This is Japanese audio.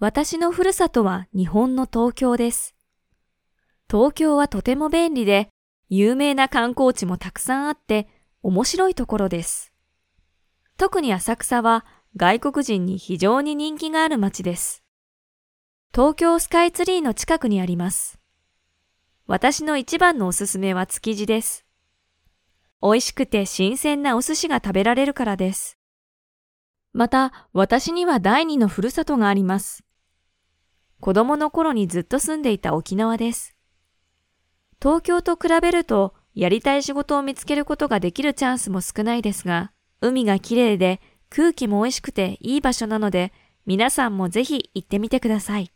私のふるさとは日本の東京です。東京はとても便利で、有名な観光地もたくさんあって面白いところです。特に浅草は外国人に非常に人気がある街です。東京スカイツリーの近くにあります。私の一番のおすすめは築地です。美味しくて新鮮なお寿司が食べられるからです。また、私には第二のふるさとがあります。子供の頃にずっと住んでいた沖縄です。東京と比べると、やりたい仕事を見つけることができるチャンスも少ないですが、海が綺麗で空気も美味しくていい場所なので、皆さんもぜひ行ってみてください。